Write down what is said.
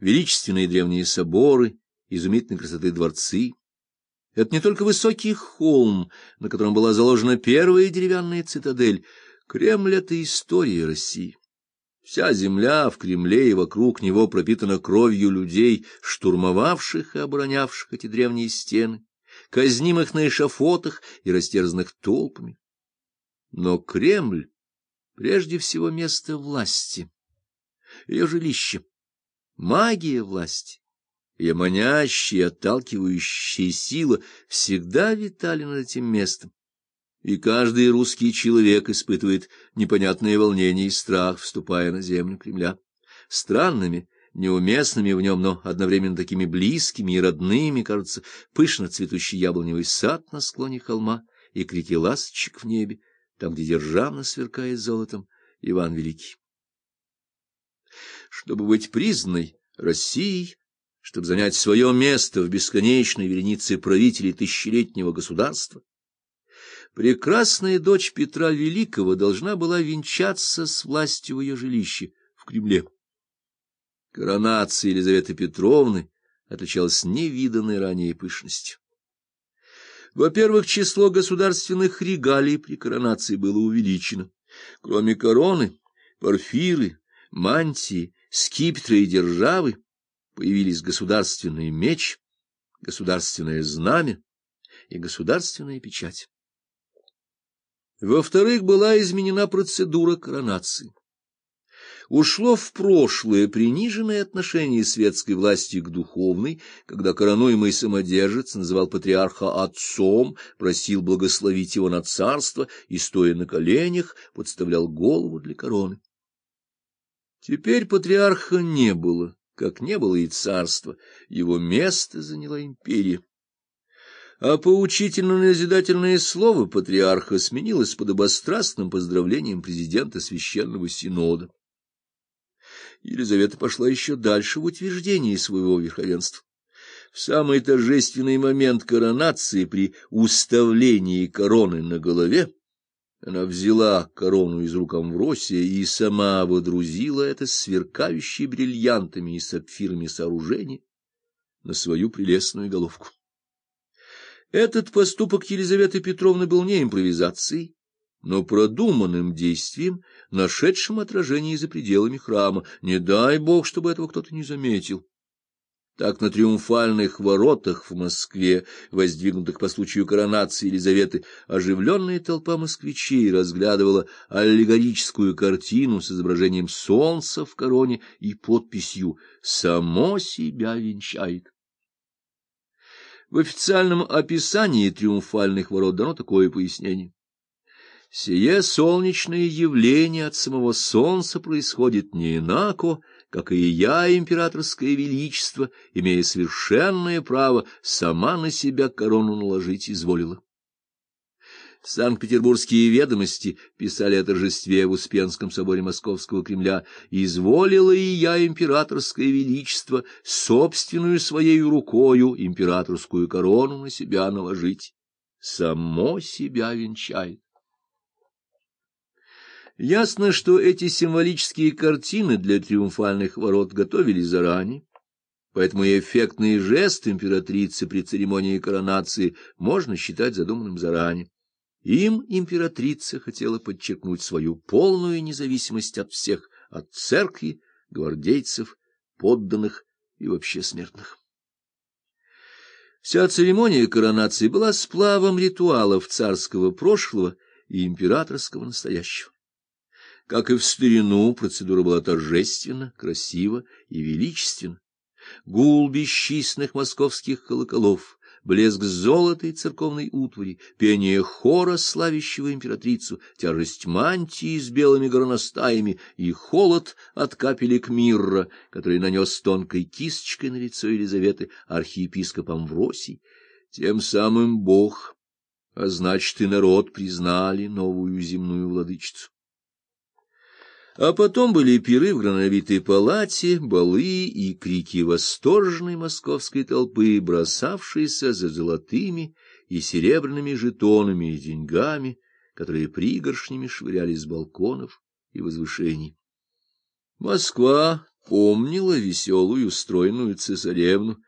величественные древние соборы, изумительной красоты дворцы. Это не только высокий холм, на котором была заложена первая деревянная цитадель. Кремль — это история России. Вся земля в Кремле и вокруг него пропитана кровью людей, штурмовавших и оборонявших эти древние стены, казнимых на эшафотах и растерзанных толпами. Но Кремль прежде всего место власти, ее жилище, магия власти, ее манящая, отталкивающая сила всегда витали над этим местом. И каждый русский человек испытывает непонятное волнение и страх, вступая на землю Кремля. Странными, неуместными в нем, но одновременно такими близкими и родными, кажется, пышно цветущий яблоневый сад на склоне холма и крики ласточек в небе, там, где державно сверкает золотом Иван Великий. Чтобы быть признанной Россией, чтобы занять свое место в бесконечной веренице правителей тысячелетнего государства, прекрасная дочь Петра Великого должна была венчаться с властью в ее жилище в Кремле. Коронация Елизаветы Петровны отличалась невиданной ранее пышностью. Во-первых, число государственных регалий при коронации было увеличено. Кроме короны, порфиры, мантии, скипетры и державы появились государственный меч, государственное знамя и государственная печать. Во-вторых, была изменена процедура коронации ушло в прошлое приниженное отношение светской власти к духовной, когда коронуемый самодержец называл патриарха отцом, просил благословить его на царство и, стоя на коленях, подставлял голову для короны. Теперь патриарха не было, как не было и царства, его место заняла империя. А поучительно-назидательное слово патриарха сменилось подобострастным поздравлением президента Священного Синода. Елизавета пошла еще дальше в утверждении своего верховенства. В самый торжественный момент коронации при уставлении короны на голове она взяла корону из рук Амвросия и сама водрузила это сверкающее бриллиантами и сапфирами сооружение на свою прелестную головку. Этот поступок Елизаветы Петровны был не импровизацией, но продуманным действием, нашедшим отражение за пределами храма. Не дай бог, чтобы этого кто-то не заметил. Так на триумфальных воротах в Москве, воздвигнутых по случаю коронации Елизаветы, оживленная толпа москвичей разглядывала аллегорическую картину с изображением солнца в короне и подписью «Само себя венчает». В официальном описании триумфальных ворот дано такое пояснение. Сие солнечное явление от самого солнца происходит не инако, как и я, императорское величество, имея совершенное право, сама на себя корону наложить изволила. Санкт-Петербургские ведомости писали о торжестве в Успенском соборе Московского Кремля. «Изволила и я, императорское величество, собственную своей рукою императорскую корону на себя наложить. Само себя венчает». Ясно, что эти символические картины для триумфальных ворот готовили заранее, поэтому и эффектный жест императрицы при церемонии коронации можно считать задуманным заранее. Им императрица хотела подчеркнуть свою полную независимость от всех, от церкви, гвардейцев, подданных и вообще смертных. Вся церемония коронации была сплавом ритуалов царского прошлого и императорского настоящего. Как и в старину, процедура была торжественна, красива и величественна. Гул бесчисленных московских колоколов, блеск золота и церковной утвари, пение хора, славящего императрицу, тяжесть мантии с белыми горностаями и холод от капелек мирра, который нанес тонкой кисточкой на лицо Елизаветы архиепископ Амвросий. Тем самым Бог, а значит и народ, признали новую земную владычицу. А потом были пиры в грановитой палате, балы и крики восторженной московской толпы, бросавшиеся за золотыми и серебряными жетонами и деньгами, которые пригоршнями швыряли с балконов и возвышений. Москва помнила веселую, стройную цесаревну,